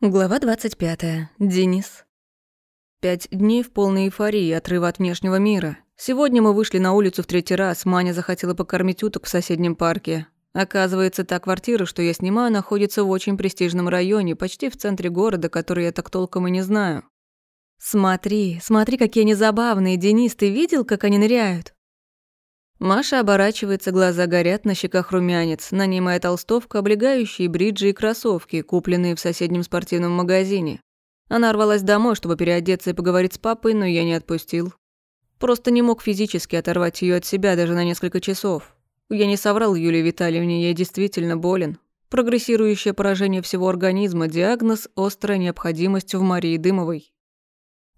Глава 25. Денис. Пять дней в полной эйфории, отрыва от внешнего мира. Сегодня мы вышли на улицу в третий раз, Маня захотела покормить уток в соседнем парке. Оказывается, та квартира, что я снимаю, находится в очень престижном районе, почти в центре города, который я так толком и не знаю. «Смотри, смотри, какие они забавные, Денис, ты видел, как они ныряют?» Маша оборачивается, глаза горят, на щеках румянец. На ней моя толстовка, облегающие бриджи и кроссовки, купленные в соседнем спортивном магазине. Она рвалась домой, чтобы переодеться и поговорить с папой, но я не отпустил. Просто не мог физически оторвать ее от себя даже на несколько часов. Я не соврал Юлии Витальевне, я действительно болен. Прогрессирующее поражение всего организма, диагноз – острая необходимость в Марии Дымовой.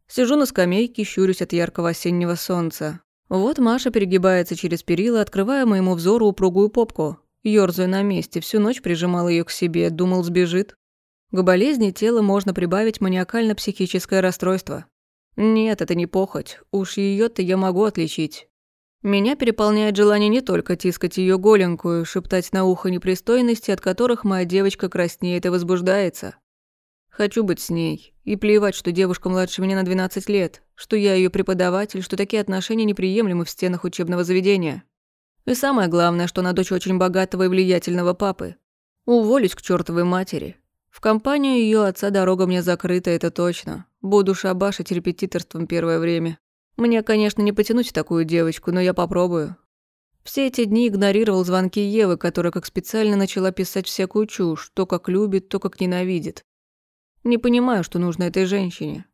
Сижу на скамейке, щурюсь от яркого осеннего солнца. Вот Маша перегибается через перила, открывая моему взору упругую попку. Ёрзаю на месте, всю ночь прижимал ее к себе, думал, сбежит. К болезни тела можно прибавить маниакально-психическое расстройство. Нет, это не похоть, уж ее то я могу отличить. Меня переполняет желание не только тискать ее голенькую, шептать на ухо непристойности, от которых моя девочка краснеет и возбуждается. Хочу быть с ней. И плевать, что девушка младше меня на 12 лет, что я ее преподаватель, что такие отношения неприемлемы в стенах учебного заведения. И самое главное, что она дочь очень богатого и влиятельного папы. Уволюсь к чертовой матери. В компанию ее отца дорога мне закрыта, это точно. Буду шабашить репетиторством первое время. Мне, конечно, не потянуть такую девочку, но я попробую. Все эти дни игнорировал звонки Евы, которая как специально начала писать всякую чушь, то как любит, то как ненавидит. Не понимаю, что нужно этой женщине.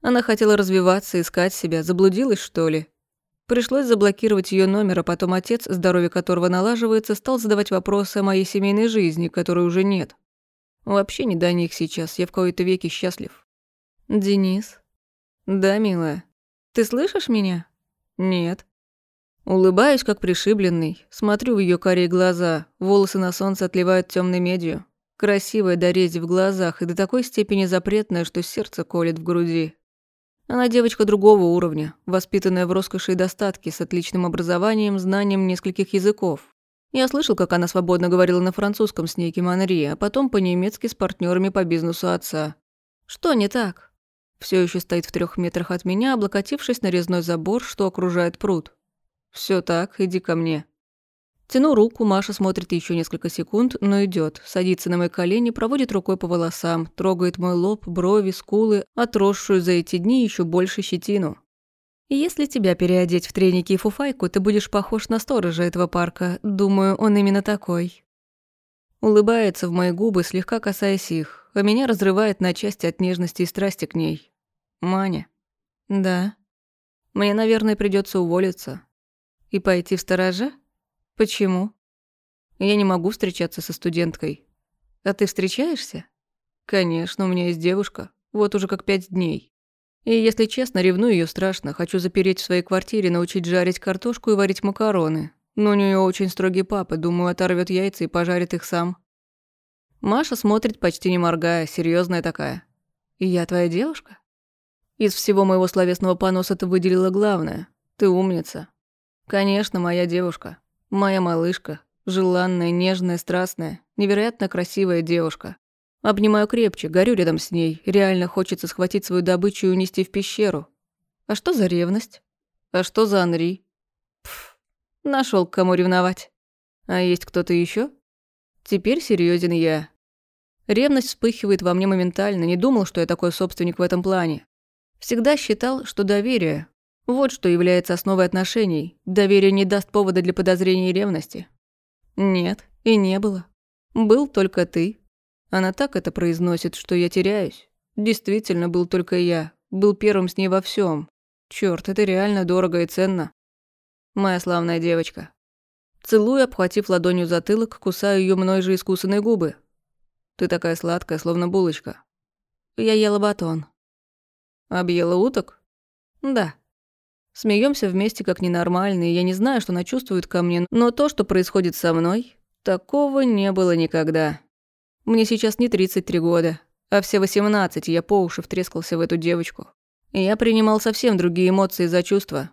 Она хотела развиваться, искать себя, заблудилась, что ли? Пришлось заблокировать ее номер, а потом отец, здоровье которого налаживается, стал задавать вопросы о моей семейной жизни, которой уже нет. Вообще не до них сейчас, я в какой-то веке счастлив. Денис? Да, милая. Ты слышишь меня? Нет. Улыбаюсь, как пришибленный, смотрю в ее карие глаза, волосы на солнце отливают темной медью. Красивая до рези в глазах и до такой степени запретная, что сердце колет в груди. Она девочка другого уровня, воспитанная в роскоши и достатке, с отличным образованием, знанием нескольких языков. Я слышал, как она свободно говорила на французском с неким Анри, а потом по-немецки с партнерами по бизнесу отца. Что не так? Все еще стоит в трех метрах от меня, облокотившись на резной забор, что окружает пруд. Все так, иди ко мне. Тяну руку, Маша смотрит еще несколько секунд, но идет, садится на мои колени, проводит рукой по волосам, трогает мой лоб, брови, скулы, отросшую за эти дни еще больше щетину. Если тебя переодеть в треники и фуфайку, ты будешь похож на сторожа этого парка. Думаю, он именно такой. Улыбается в мои губы, слегка касаясь их, а меня разрывает на части от нежности и страсти к ней. Маня. Да. Мне, наверное, придется уволиться. И пойти в сторожа? Почему? Я не могу встречаться со студенткой. А ты встречаешься? Конечно, у меня есть девушка. Вот уже как пять дней. И, если честно, ревную ее страшно. Хочу запереть в своей квартире, научить жарить картошку и варить макароны. Но у нее очень строгий папа, думаю, оторвет яйца и пожарит их сам. Маша смотрит почти не моргая, серьезная такая. И я твоя девушка? Из всего моего словесного поноса ты выделила главное. Ты умница. Конечно, моя девушка. Моя малышка, желанная, нежная, страстная, невероятно красивая девушка. Обнимаю крепче, горю рядом с ней, реально хочется схватить свою добычу и унести в пещеру. А что за ревность? А что за Анри? Пф, нашел к кому ревновать. А есть кто-то еще? Теперь серьезен я. Ревность вспыхивает во мне моментально, не думал, что я такой собственник в этом плане. Всегда считал, что доверие вот что является основой отношений. Доверие не даст повода для подозрений и ревности. Нет, и не было. Был только ты. Она так это произносит, что я теряюсь. Действительно, был только я. Был первым с ней во всем. Черт, это реально дорого и ценно. Моя славная девочка. Целую, обхватив ладонью затылок, кусаю ее мной же искусанные губы. Ты такая сладкая, словно булочка. Я ела батон. Объела уток? Да. Смеемся вместе как ненормальные, я не знаю, что она чувствует ко мне, но то, что происходит со мной, такого не было никогда. Мне сейчас не 33 года, а все 18, и я по уши втрескался в эту девочку. И я принимал совсем другие эмоции за чувства.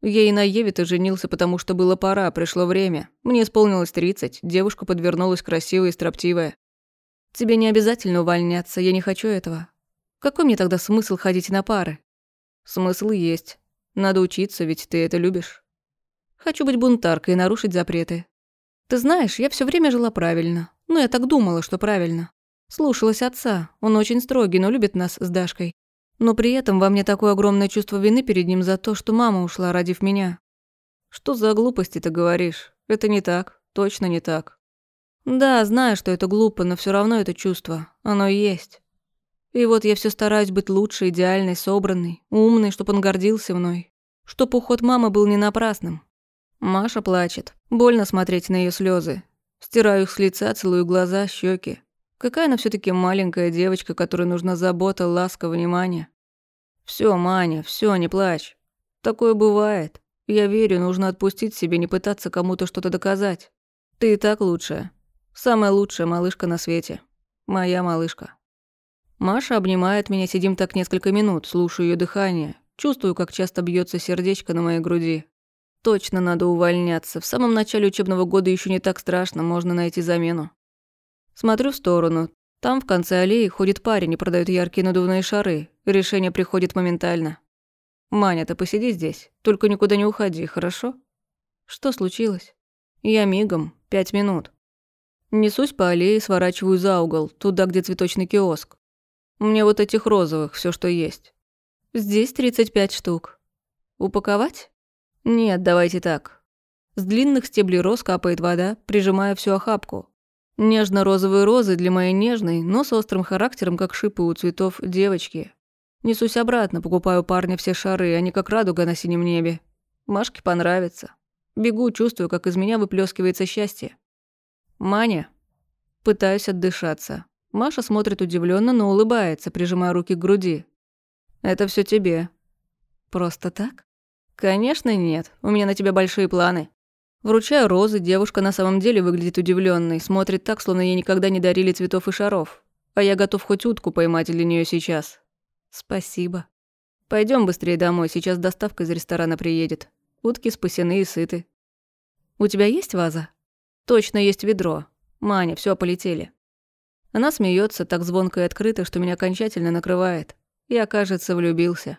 Я и на Еве-то женился, потому что было пора, пришло время. Мне исполнилось 30, девушка подвернулась красивая и строптивая. Тебе не обязательно увольняться, я не хочу этого. Какой мне тогда смысл ходить на пары? Смысл есть. Надо учиться, ведь ты это любишь. Хочу быть бунтаркой и нарушить запреты. Ты знаешь, я все время жила правильно. Ну, я так думала, что правильно. Слушалась отца. Он очень строгий, но любит нас с Дашкой. Но при этом во мне такое огромное чувство вины перед ним за то, что мама ушла, родив меня. Что за глупости ты говоришь? Это не так. Точно не так. Да, знаю, что это глупо, но все равно это чувство. Оно есть. И вот я все стараюсь быть лучше, идеальной, собранной, умной, чтобы он гордился мной. Чтоб уход мамы был не напрасным. Маша плачет. Больно смотреть на ее слезы. Стираю их с лица, целую глаза, щеки. Какая она все таки маленькая девочка, которой нужна забота, ласка, внимание. Все, Маня, все, не плачь. Такое бывает. Я верю, нужно отпустить себе, не пытаться кому-то что-то доказать. Ты и так лучшая. Самая лучшая малышка на свете. Моя малышка. Маша обнимает меня, сидим так несколько минут, слушаю ее дыхание, чувствую, как часто бьется сердечко на моей груди. Точно надо увольняться. В самом начале учебного года еще не так страшно, можно найти замену. Смотрю в сторону. Там в конце аллеи ходит парень и продает яркие надувные шары. Решение приходит моментально. «Маня, ты посиди здесь. Только никуда не уходи, хорошо?» «Что случилось?» «Я мигом. Пять минут». Несусь по аллее, сворачиваю за угол, туда, где цветочный киоск. Мне вот этих розовых, все, что есть. Здесь 35 штук. Упаковать? Нет, давайте так. С длинных стеблей роз капает вода, прижимая всю охапку. Нежно-розовые розы для моей нежной, но с острым характером, как шипы у цветов девочки. Несусь обратно, покупаю парня все шары, они как радуга на синем небе. Машке понравится. Бегу, чувствую, как из меня выплескивается счастье. «Маня?» Пытаюсь отдышаться. Маша смотрит удивленно, но улыбается, прижимая руки к груди. «Это все тебе». «Просто так?» «Конечно нет. У меня на тебя большие планы». Вручаю розы, девушка на самом деле выглядит удивленной, смотрит так, словно ей никогда не дарили цветов и шаров. А я готов хоть утку поймать для нее сейчас. Спасибо. Пойдем быстрее домой, сейчас доставка из ресторана приедет. Утки спасены и сыты. У тебя есть ваза? Точно есть ведро. Маня, все, полетели. Она смеется так звонко и открыто, что меня окончательно накрывает. Я, кажется, влюбился.